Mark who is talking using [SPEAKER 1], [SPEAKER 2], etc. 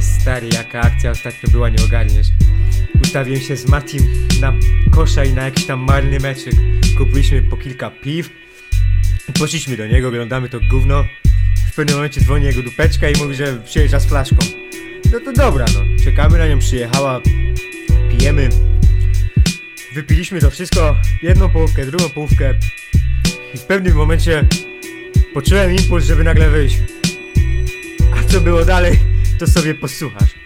[SPEAKER 1] stary, jaka akcja ostatnio była, nie ogarniesz. Ustawiłem się z Matim na kosza i na jakiś tam marny meczyk. Kupiliśmy po kilka piw. Poszliśmy do niego, oglądamy to gówno. W pewnym momencie dzwoni jego dupeczka i mówi, że przyjeżdża z flaszką. No to dobra, no. Czekamy na nią, przyjechała. Pijemy. Wypiliśmy to wszystko. Jedną połówkę, drugą połówkę. I w pewnym momencie poczułem impuls, żeby nagle wyjść. A co było dalej, to sobie posłuchasz.